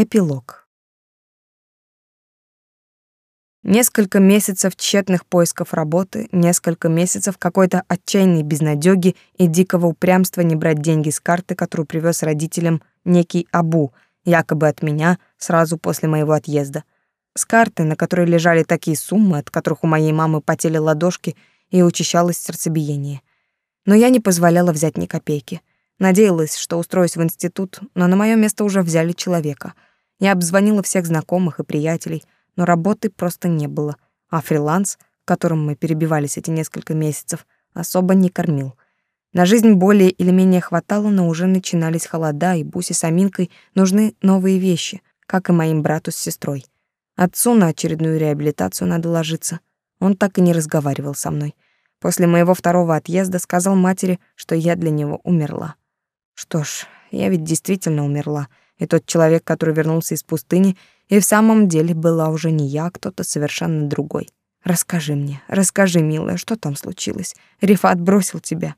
Эпилог. Несколько месяцев тщетных поисков работы, несколько месяцев какой-то отчаянной безнадёги и дикого упрямства не брать деньги с карты, которую привез родителям некий Абу, якобы от меня, сразу после моего отъезда. С карты, на которой лежали такие суммы, от которых у моей мамы потели ладошки и учащалось сердцебиение. Но я не позволяла взять ни копейки. Надеялась, что устроюсь в институт, но на моё место уже взяли человека. Я обзвонила всех знакомых и приятелей, но работы просто не было, а фриланс, которым мы перебивались эти несколько месяцев, особо не кормил. На жизнь более или менее хватало, но уже начинались холода, и Бусе с Аминкой нужны новые вещи, как и моим брату с сестрой. Отцу на очередную реабилитацию надо ложиться. Он так и не разговаривал со мной. После моего второго отъезда сказал матери, что я для него умерла. Что ж, я ведь действительно умерла, и тот человек, который вернулся из пустыни, и в самом деле была уже не я, а кто-то совершенно другой. Расскажи мне, расскажи, милая, что там случилось? Рифат бросил тебя.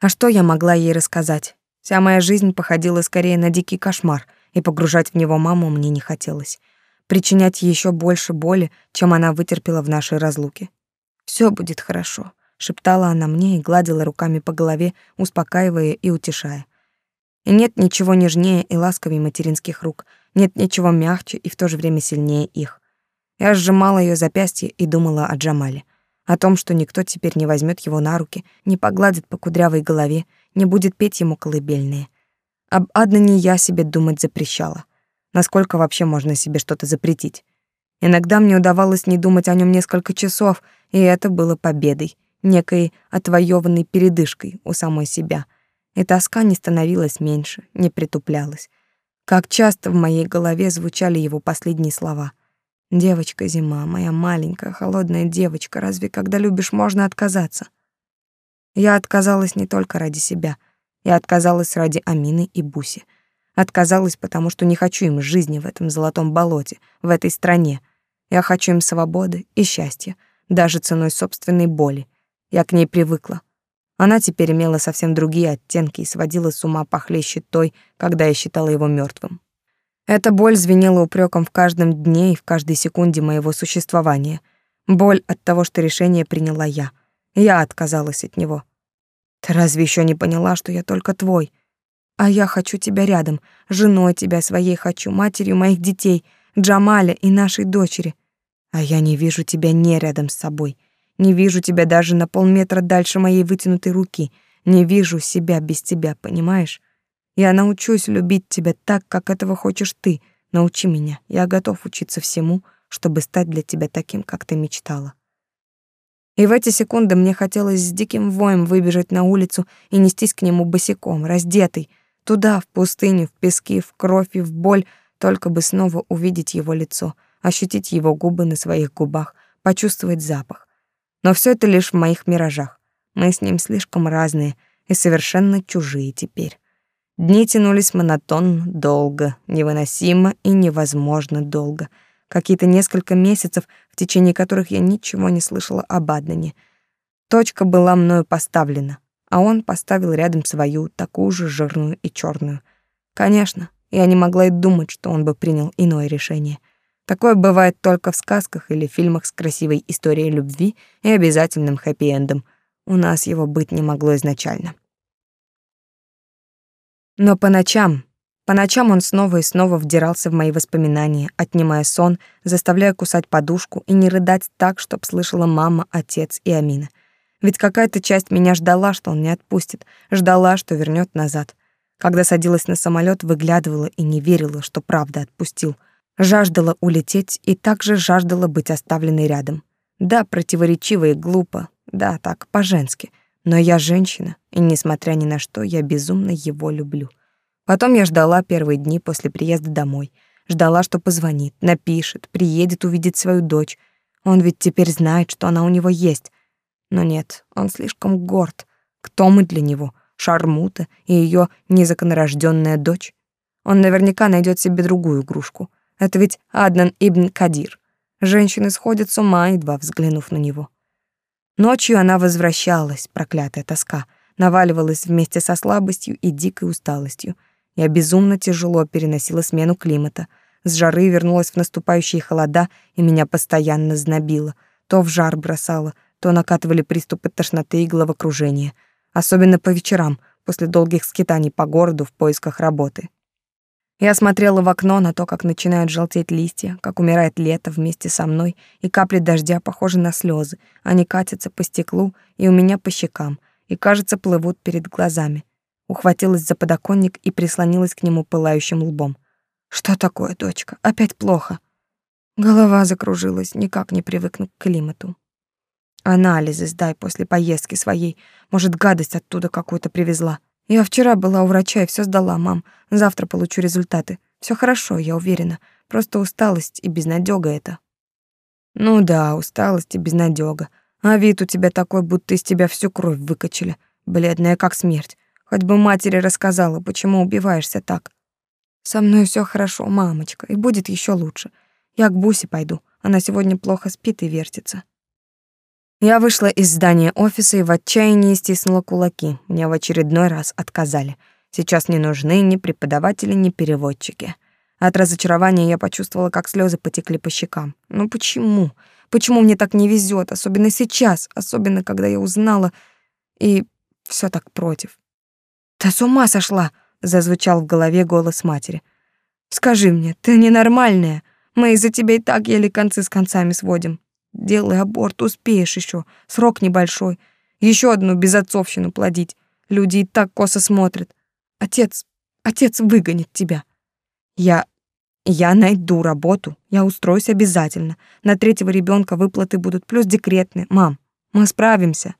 А что я могла ей рассказать? Вся моя жизнь походила скорее на дикий кошмар, и погружать в него маму мне не хотелось. Причинять еще больше боли, чем она вытерпела в нашей разлуке. Все будет хорошо шептала она мне и гладила руками по голове, успокаивая и утешая. И нет ничего нежнее и ласковее материнских рук, нет ничего мягче и в то же время сильнее их. Я сжимала ее запястье и думала о Джамале, о том, что никто теперь не возьмет его на руки, не погладит по кудрявой голове, не будет петь ему колыбельные. Об Аднане я себе думать запрещала. Насколько вообще можно себе что-то запретить? Иногда мне удавалось не думать о нем несколько часов, и это было победой некой отвоеванной передышкой у самой себя. И тоска не становилась меньше, не притуплялась. Как часто в моей голове звучали его последние слова. «Девочка зима, моя маленькая, холодная девочка, разве когда любишь, можно отказаться?» Я отказалась не только ради себя. Я отказалась ради Амины и Буси. Отказалась, потому что не хочу им жизни в этом золотом болоте, в этой стране. Я хочу им свободы и счастья, даже ценой собственной боли. Я к ней привыкла. Она теперь имела совсем другие оттенки и сводила с ума похлеще той, когда я считала его мертвым. Эта боль звенела упреком в каждом дне и в каждой секунде моего существования. Боль от того, что решение приняла я. Я отказалась от него. Ты разве еще не поняла, что я только твой? А я хочу тебя рядом, женой тебя своей хочу, матерью моих детей, Джамаля и нашей дочери. А я не вижу тебя не рядом с собой. Не вижу тебя даже на полметра дальше моей вытянутой руки. Не вижу себя без тебя, понимаешь? Я научусь любить тебя так, как этого хочешь ты. Научи меня. Я готов учиться всему, чтобы стать для тебя таким, как ты мечтала. И в эти секунды мне хотелось с диким воем выбежать на улицу и нестись к нему босиком, раздетый, туда, в пустыню, в пески, в кровь и в боль, только бы снова увидеть его лицо, ощутить его губы на своих губах, почувствовать запах. Но все это лишь в моих миражах. Мы с ним слишком разные и совершенно чужие теперь. Дни тянулись монотонно, долго, невыносимо и невозможно долго. Какие-то несколько месяцев, в течение которых я ничего не слышала об Аднане. Точка была мною поставлена, а он поставил рядом свою, такую же жирную и черную. Конечно, я не могла и думать, что он бы принял иное решение — Такое бывает только в сказках или фильмах с красивой историей любви и обязательным хэппи-эндом. У нас его быть не могло изначально. Но по ночам, по ночам он снова и снова вдирался в мои воспоминания, отнимая сон, заставляя кусать подушку и не рыдать так, чтоб слышала мама, отец и Амина. Ведь какая-то часть меня ждала, что он не отпустит, ждала, что вернет назад. Когда садилась на самолет, выглядывала и не верила, что правда отпустил — Жаждала улететь и также жаждала быть оставленной рядом. Да, противоречиво и глупо, да, так, по-женски. Но я женщина, и, несмотря ни на что, я безумно его люблю. Потом я ждала первые дни после приезда домой. Ждала, что позвонит, напишет, приедет увидеть свою дочь. Он ведь теперь знает, что она у него есть. Но нет, он слишком горд. Кто мы для него? Шармута и ее незаконнорожденная дочь? Он наверняка найдет себе другую игрушку — это ведь Аднан ибн Кадир. Женщины сходят с ума, едва взглянув на него. Ночью она возвращалась, проклятая тоска, наваливалась вместе со слабостью и дикой усталостью. Я безумно тяжело переносила смену климата. С жары вернулась в наступающие холода, и меня постоянно знобило. То в жар бросало, то накатывали приступы тошноты и головокружения. Особенно по вечерам, после долгих скитаний по городу в поисках работы. Я смотрела в окно на то, как начинают желтеть листья, как умирает лето вместе со мной, и капли дождя похожи на слезы. Они катятся по стеклу и у меня по щекам, и, кажется, плывут перед глазами. Ухватилась за подоконник и прислонилась к нему пылающим лбом. «Что такое, дочка? Опять плохо?» Голова закружилась, никак не привыкну к климату. Анализы сдай после поездки своей. Может, гадость оттуда какую-то привезла. Я вчера была у врача и все сдала, мам. Завтра получу результаты. Все хорошо, я уверена. Просто усталость и безнадёга это. Ну да, усталость и безнадёга. А вид у тебя такой, будто из тебя всю кровь выкачали. Бледная как смерть. Хоть бы матери рассказала, почему убиваешься так. Со мной все хорошо, мамочка, и будет еще лучше. Я к Бусе пойду. Она сегодня плохо спит и вертится. Я вышла из здания офиса и в отчаянии стиснула кулаки. Мне в очередной раз отказали. Сейчас не нужны ни преподаватели, ни переводчики. От разочарования я почувствовала, как слезы потекли по щекам. Ну почему? Почему мне так не везет, особенно сейчас, особенно когда я узнала и все так против? Ты с ума сошла, зазвучал в голове голос матери. Скажи мне, ты ненормальная. Мы из-за тебя и так еле концы с концами сводим. Делай аборт, успеешь еще. Срок небольшой. Еще одну безотцовщину плодить. Люди и так косо смотрят. Отец, отец выгонит тебя. Я я найду работу. Я устроюсь обязательно. На третьего ребенка выплаты будут плюс декретные. Мам, мы справимся.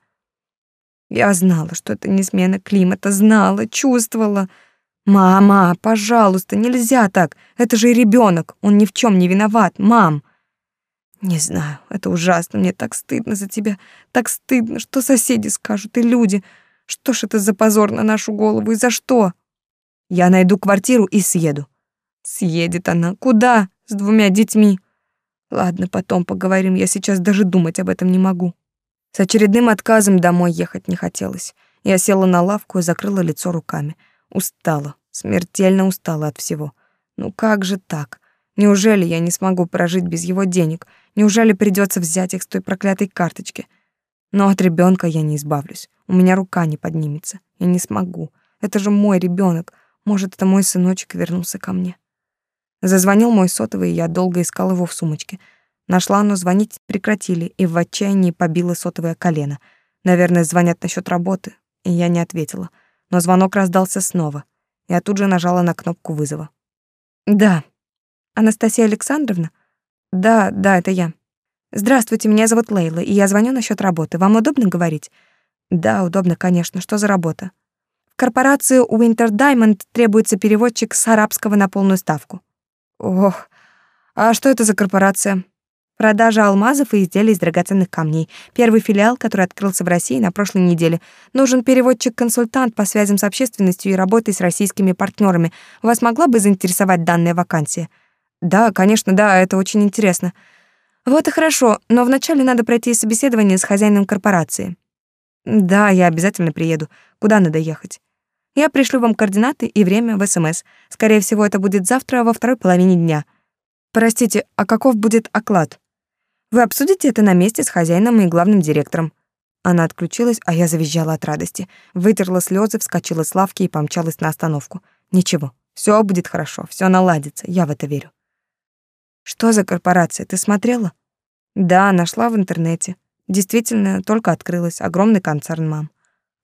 Я знала, что это не смена климата, знала, чувствовала. Мама, пожалуйста, нельзя так. Это же ребенок, он ни в чем не виноват, мам. Не знаю, это ужасно, мне так стыдно за тебя, так стыдно, что соседи скажут и люди. Что ж это за позор на нашу голову и за что? Я найду квартиру и съеду. Съедет она. Куда? С двумя детьми. Ладно, потом поговорим, я сейчас даже думать об этом не могу. С очередным отказом домой ехать не хотелось. Я села на лавку и закрыла лицо руками. Устала, смертельно устала от всего. Ну как же так? Неужели я не смогу прожить без его денег? Неужели придется взять их с той проклятой карточки? Но от ребенка я не избавлюсь. У меня рука не поднимется. Я не смогу. Это же мой ребенок. Может, это мой сыночек вернулся ко мне. Зазвонил мой сотовый, и я долго искал его в сумочке. Нашла, но звонить прекратили, и в отчаянии побила сотовое колено. Наверное, звонят насчет работы, и я не ответила. Но звонок раздался снова. Я тут же нажала на кнопку вызова. «Да», Анастасия Александровна? Да, да, это я. Здравствуйте, меня зовут Лейла, и я звоню насчет работы. Вам удобно говорить? Да, удобно, конечно. Что за работа? В корпорацию Winter Diamond требуется переводчик с арабского на полную ставку. Ох, а что это за корпорация? Продажа алмазов и изделий из драгоценных камней. Первый филиал, который открылся в России на прошлой неделе. Нужен переводчик-консультант по связям с общественностью и работой с российскими партнерами. Вас могла бы заинтересовать данная вакансия? Да, конечно, да, это очень интересно. Вот и хорошо, но вначале надо пройти собеседование с хозяином корпорации. Да, я обязательно приеду. Куда надо ехать? Я пришлю вам координаты и время в СМС. Скорее всего, это будет завтра во второй половине дня. Простите, а каков будет оклад? Вы обсудите это на месте с хозяином и главным директором. Она отключилась, а я завизжала от радости. Вытерла слезы, вскочила с лавки и помчалась на остановку. Ничего, все будет хорошо, все наладится, я в это верю. Что за корпорация? Ты смотрела? Да, нашла в интернете. Действительно, только открылась. Огромный концерн, мам.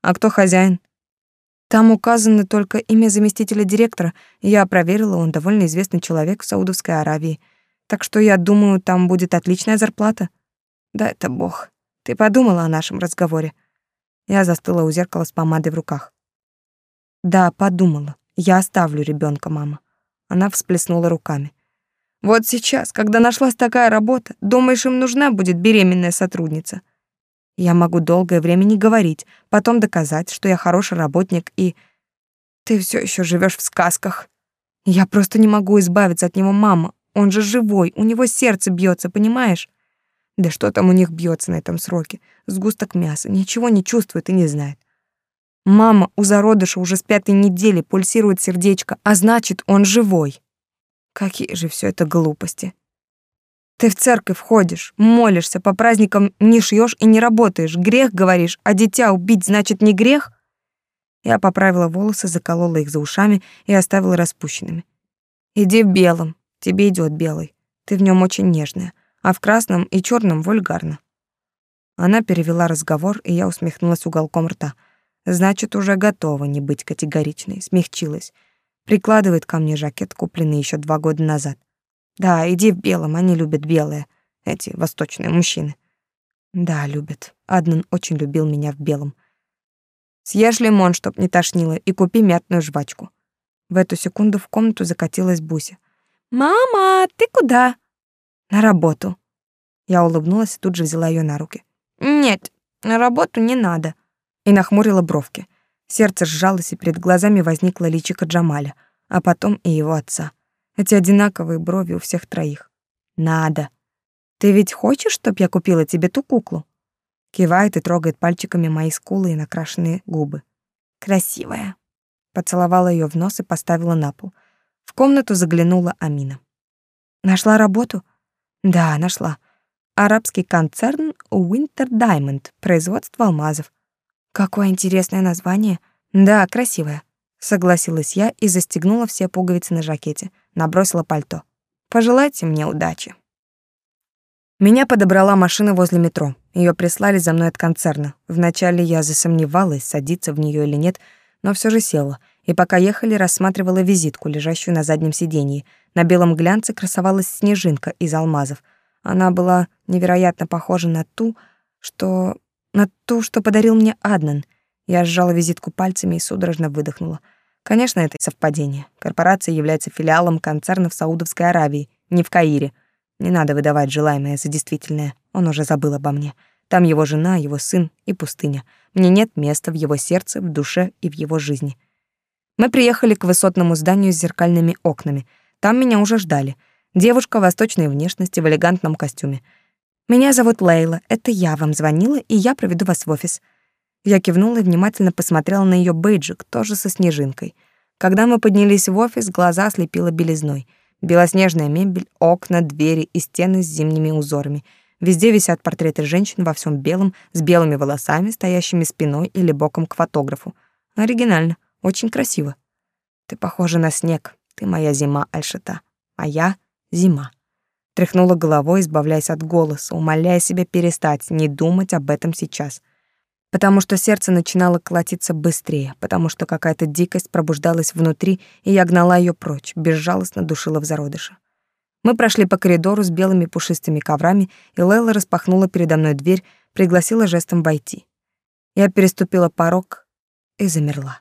А кто хозяин? Там указано только имя заместителя директора. Я проверила, он довольно известный человек в Саудовской Аравии. Так что я думаю, там будет отличная зарплата. Да это бог. Ты подумала о нашем разговоре? Я застыла у зеркала с помадой в руках. Да, подумала. Я оставлю ребенка, мама. Она всплеснула руками. Вот сейчас, когда нашлась такая работа, думаешь, им нужна будет беременная сотрудница? Я могу долгое время не говорить, потом доказать, что я хороший работник и... Ты все еще живешь в сказках. Я просто не могу избавиться от него, мама. Он же живой, у него сердце бьется, понимаешь? Да что там у них бьется на этом сроке? Сгусток мяса, ничего не чувствует и не знает. Мама, у зародыша уже с пятой недели пульсирует сердечко, а значит, он живой. Какие же все это глупости. Ты в церковь ходишь, молишься, по праздникам не шьешь и не работаешь. Грех, говоришь, а дитя убить значит не грех? Я поправила волосы, заколола их за ушами и оставила распущенными. Иди в белом, тебе идет белый. Ты в нем очень нежная, а в красном и черном вульгарно. Она перевела разговор, и я усмехнулась уголком рта — Значит, уже готова не быть категоричной, смягчилась. Прикладывает ко мне жакет, купленный еще два года назад. Да, иди в белом, они любят белое, эти восточные мужчины. Да, любят. Аднан очень любил меня в белом. Съешь лимон, чтоб не тошнило, и купи мятную жвачку. В эту секунду в комнату закатилась Буся. «Мама, ты куда?» «На работу». Я улыбнулась и тут же взяла ее на руки. «Нет, на работу не надо и нахмурила бровки. Сердце сжалось, и перед глазами возникло личико Джамаля, а потом и его отца. Эти одинаковые брови у всех троих. «Надо. Ты ведь хочешь, чтоб я купила тебе ту куклу?» Кивает и трогает пальчиками мои скулы и накрашенные губы. «Красивая». Поцеловала ее в нос и поставила на пол. В комнату заглянула Амина. «Нашла работу?» «Да, нашла. Арабский концерн Winter Diamond, производство алмазов. Какое интересное название. Да, красивое. Согласилась я и застегнула все пуговицы на жакете, набросила пальто. Пожелайте мне удачи. Меня подобрала машина возле метро. Ее прислали за мной от концерна. Вначале я засомневалась, садиться в нее или нет, но все же села. И пока ехали, рассматривала визитку, лежащую на заднем сиденье. На белом глянце красовалась снежинка из алмазов. Она была невероятно похожа на ту, что на то, что подарил мне Аднан. Я сжала визитку пальцами и судорожно выдохнула. Конечно, это совпадение. Корпорация является филиалом концерна в Саудовской Аравии, не в Каире. Не надо выдавать желаемое за действительное. Он уже забыл обо мне. Там его жена, его сын и пустыня. Мне нет места в его сердце, в душе и в его жизни. Мы приехали к высотному зданию с зеркальными окнами. Там меня уже ждали. Девушка восточной внешности в элегантном костюме — меня зовут Лейла, это я вам звонила, и я проведу вас в офис». Я кивнула и внимательно посмотрела на ее бейджик, тоже со снежинкой. Когда мы поднялись в офис, глаза ослепило белизной. Белоснежная мебель, окна, двери и стены с зимними узорами. Везде висят портреты женщин во всем белом, с белыми волосами, стоящими спиной или боком к фотографу. Оригинально, очень красиво. Ты похожа на снег, ты моя зима, Альшата, а я — зима. Тряхнула головой, избавляясь от голоса, умоляя себя перестать, не думать об этом сейчас. Потому что сердце начинало колотиться быстрее, потому что какая-то дикость пробуждалась внутри, и я гнала ее прочь, безжалостно душила в зародыше. Мы прошли по коридору с белыми пушистыми коврами, и Лейла распахнула передо мной дверь, пригласила жестом войти. Я переступила порог и замерла.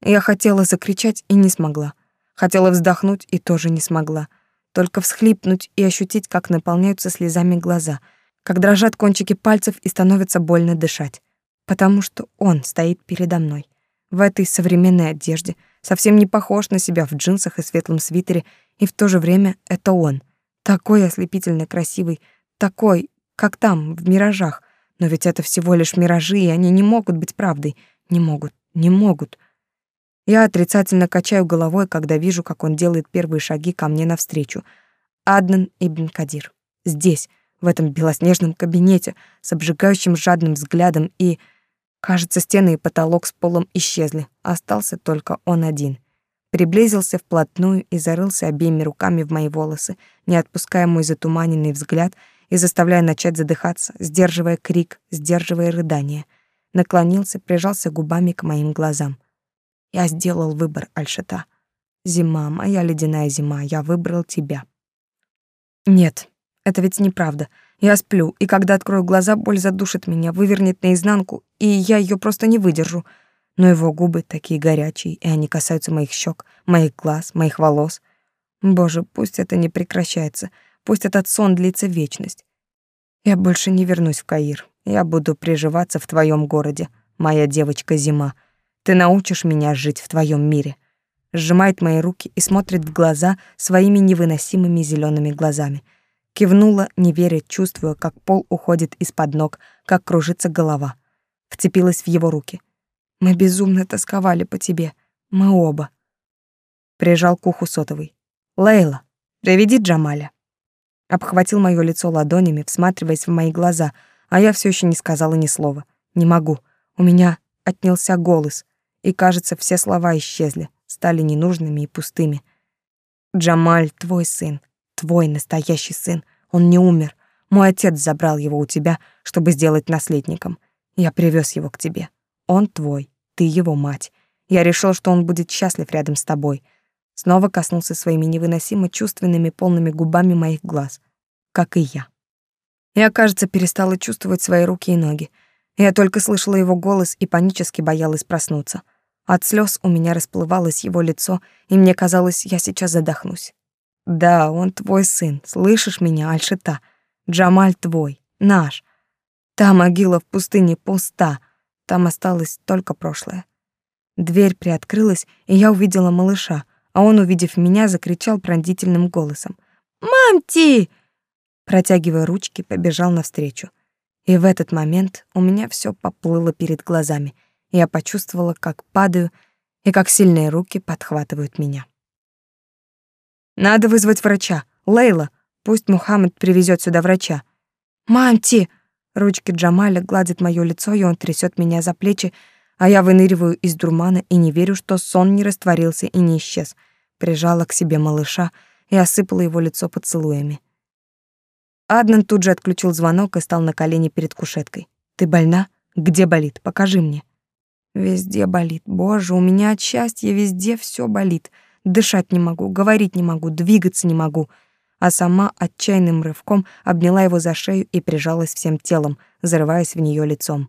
Я хотела закричать и не смогла. Хотела вздохнуть и тоже не смогла только всхлипнуть и ощутить, как наполняются слезами глаза, как дрожат кончики пальцев и становится больно дышать. Потому что он стоит передо мной. В этой современной одежде, совсем не похож на себя в джинсах и светлом свитере, и в то же время это он. Такой ослепительно красивый, такой, как там, в миражах. Но ведь это всего лишь миражи, и они не могут быть правдой. Не могут, не могут. Я отрицательно качаю головой, когда вижу, как он делает первые шаги ко мне навстречу. Аднан ибн Кадир. Здесь, в этом белоснежном кабинете, с обжигающим жадным взглядом и... Кажется, стены и потолок с полом исчезли, остался только он один. Приблизился вплотную и зарылся обеими руками в мои волосы, не отпуская мой затуманенный взгляд и заставляя начать задыхаться, сдерживая крик, сдерживая рыдание. Наклонился, прижался губами к моим глазам. Я сделал выбор, Альшата. Зима, моя ледяная зима, я выбрал тебя. Нет, это ведь неправда. Я сплю, и когда открою глаза, боль задушит меня, вывернет наизнанку, и я ее просто не выдержу. Но его губы такие горячие, и они касаются моих щек, моих глаз, моих волос. Боже, пусть это не прекращается, пусть этот сон длится вечность. Я больше не вернусь в Каир. Я буду приживаться в твоем городе, моя девочка Зима, ты научишь меня жить в твоем мире. Сжимает мои руки и смотрит в глаза своими невыносимыми зелеными глазами. Кивнула, не веря, чувствуя, как пол уходит из-под ног, как кружится голова. Вцепилась в его руки. Мы безумно тосковали по тебе. Мы оба. Прижал к уху сотовый. Лейла, приведи Джамаля. Обхватил моё лицо ладонями, всматриваясь в мои глаза, а я все еще не сказала ни слова. Не могу. У меня отнялся голос, и, кажется, все слова исчезли, стали ненужными и пустыми. Джамаль твой сын, твой настоящий сын. Он не умер. Мой отец забрал его у тебя, чтобы сделать наследником. Я привез его к тебе. Он твой, ты его мать. Я решил, что он будет счастлив рядом с тобой. Снова коснулся своими невыносимо чувственными полными губами моих глаз, как и я. Я, кажется, перестала чувствовать свои руки и ноги. Я только слышала его голос и панически боялась проснуться. От слез у меня расплывалось его лицо, и мне казалось, я сейчас задохнусь. Да, он твой сын, слышишь меня, Альшита? Джамаль твой, наш. Та могила в пустыне пуста, там осталось только прошлое. Дверь приоткрылась, и я увидела малыша, а он, увидев меня, закричал пронзительным голосом. «Мамти!» Протягивая ручки, побежал навстречу. И в этот момент у меня все поплыло перед глазами. Я почувствовала, как падаю, и как сильные руки подхватывают меня. Надо вызвать врача. Лейла, пусть Мухаммед привезет сюда врача. Мамти! Ручки Джамаля гладят моё лицо, и он трясет меня за плечи, а я выныриваю из дурмана и не верю, что сон не растворился и не исчез. Прижала к себе малыша и осыпала его лицо поцелуями. Аднан тут же отключил звонок и стал на колени перед кушеткой. «Ты больна? Где болит? Покажи мне». «Везде болит. Боже, у меня от счастья везде все болит. Дышать не могу, говорить не могу, двигаться не могу. А сама отчаянным рывком обняла его за шею и прижалась всем телом, зарываясь в нее лицом.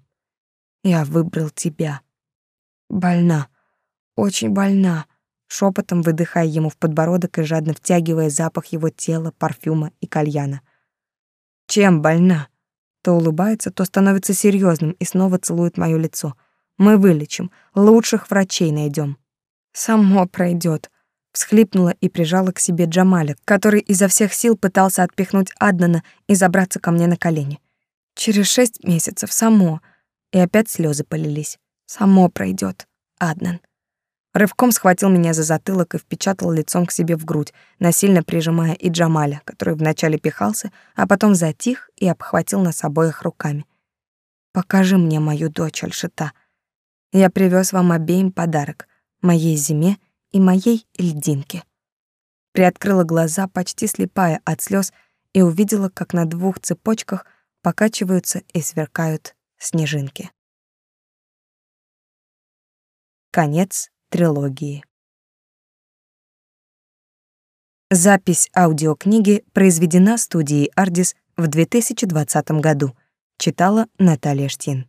Я выбрал тебя. Больна. Очень больна. Шепотом выдыхая ему в подбородок и жадно втягивая запах его тела, парфюма и кальяна. Чем больна? То улыбается, то становится серьезным и снова целует мое лицо. Мы вылечим, лучших врачей найдем. Само пройдет всхлипнула и прижала к себе Джамаля, который изо всех сил пытался отпихнуть Аднана и забраться ко мне на колени. Через шесть месяцев само. И опять слезы полились. Само пройдет, Аднан. Рывком схватил меня за затылок и впечатал лицом к себе в грудь, насильно прижимая и Джамаля, который вначале пихался, а потом затих и обхватил нас обоих руками. «Покажи мне мою дочь, Альшита. Я привез вам обеим подарок, моей зиме и моей льдинки. Приоткрыла глаза, почти слепая от слез, и увидела, как на двух цепочках покачиваются и сверкают снежинки. Конец трилогии. Запись аудиокниги произведена студией Ardis в 2020 году. Читала Наталья Штин.